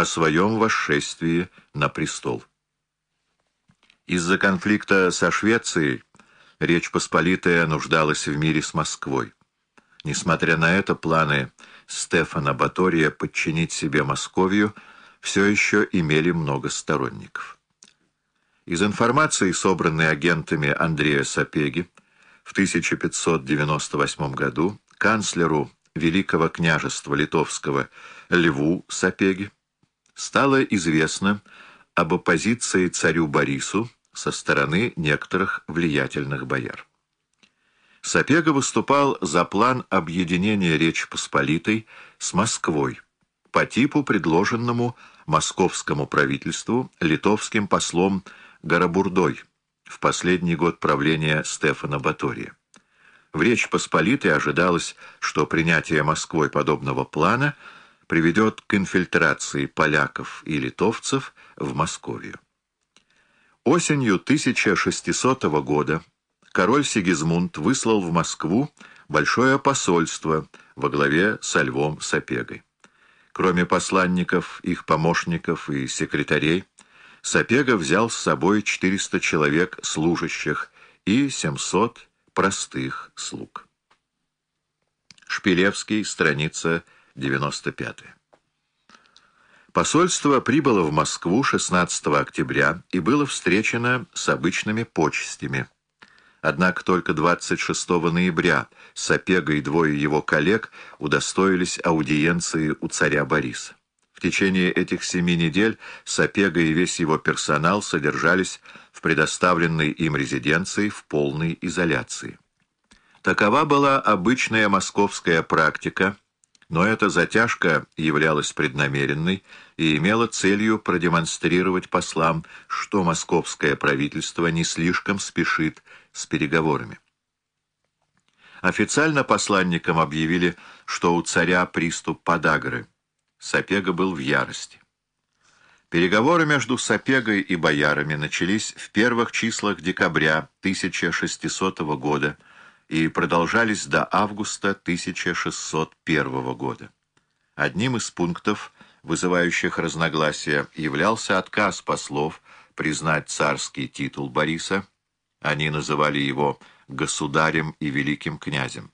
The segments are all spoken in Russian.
о своем восшествии на престол. Из-за конфликта со Швецией Речь Посполитая нуждалась в мире с Москвой. Несмотря на это, планы Стефана Батория подчинить себе Московию все еще имели много сторонников. Из информации, собранной агентами Андрея Сапеги, в 1598 году канцлеру Великого княжества Литовского Льву Сапеги стало известно об оппозиции царю Борису со стороны некоторых влиятельных бояр. Сапега выступал за план объединения Речи Посполитой с Москвой по типу, предложенному московскому правительству литовским послом Горобурдой в последний год правления Стефана Батория. В Речи Посполитой ожидалось, что принятие Москвой подобного плана приведет к инфильтрации поляков и литовцев в Московию. Осенью 1600 года король Сигизмунд выслал в Москву большое посольство во главе со Львом Сапегой. Кроме посланников, их помощников и секретарей, Сапега взял с собой 400 человек служащих и 700 простых слуг. Шпилевский, страница 95. Посольство прибыло в Москву 16 октября и было встречено с обычными почестями. Однако только 26 ноября Сапега и двое его коллег удостоились аудиенции у царя Бориса. В течение этих семи недель Сапега и весь его персонал содержались в предоставленной им резиденции в полной изоляции. Такова была обычная московская практика – но эта затяжка являлась преднамеренной и имела целью продемонстрировать послам, что московское правительство не слишком спешит с переговорами. Официально посланникам объявили, что у царя приступ подагры. Сапега был в ярости. Переговоры между Сапегой и боярами начались в первых числах декабря 1600 года, и продолжались до августа 1601 года. Одним из пунктов, вызывающих разногласия, являлся отказ послов признать царский титул Бориса. Они называли его государем и великим князем.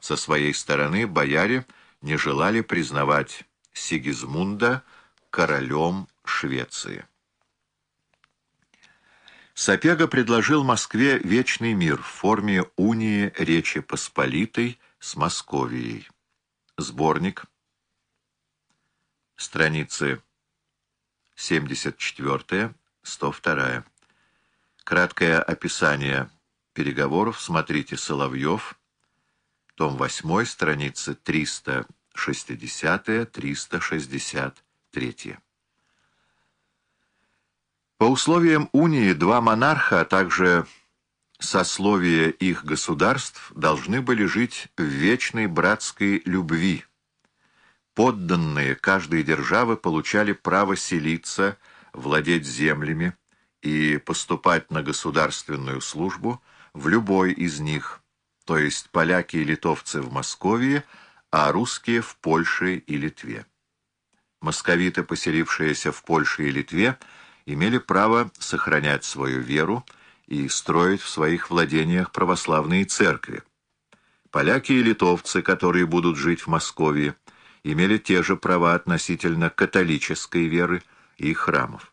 Со своей стороны бояре не желали признавать Сигизмунда королем Швеции. Сапега предложил Москве вечный мир в форме унии Речи Посполитой с Московией. Сборник. Страницы 74-102. Краткое описание переговоров. Смотрите Соловьев. Том 8, страницы 360-363. По условиям унии два монарха, а также сословия их государств должны были жить в вечной братской любви. Подданные каждой державы получали право селиться, владеть землями и поступать на государственную службу в любой из них, то есть поляки и литовцы в Москве, а русские в Польше и Литве. Московиты, поселившиеся в Польше и Литве, имели право сохранять свою веру и строить в своих владениях православные церкви. Поляки и литовцы, которые будут жить в Москве, имели те же права относительно католической веры и храмов.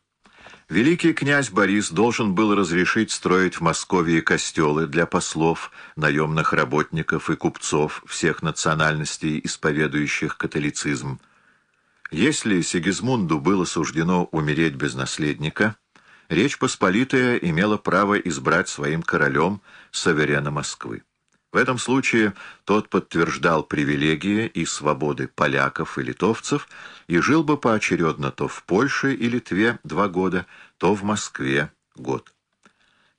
Великий князь Борис должен был разрешить строить в Москве костелы для послов, наемных работников и купцов всех национальностей, исповедующих католицизм, если Сигизмунду было суждено умереть без наследника, Речь Посполитая имела право избрать своим королем суверена Москвы. В этом случае тот подтверждал привилегии и свободы поляков и литовцев и жил бы поочередно то в Польше и Литве два года, то в Москве год.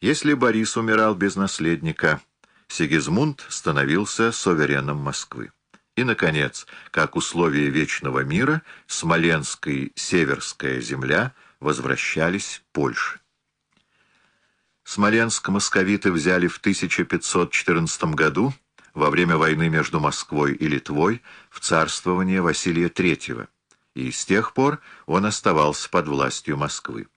Если Борис умирал без наследника, Сигизмунд становился сувереном Москвы. И, наконец, как условие вечного мира, Смоленская и Северская земля возвращались Польше. Смоленск московиты взяли в 1514 году во время войны между Москвой и Литвой в царствование Василия III и с тех пор он оставался под властью Москвы.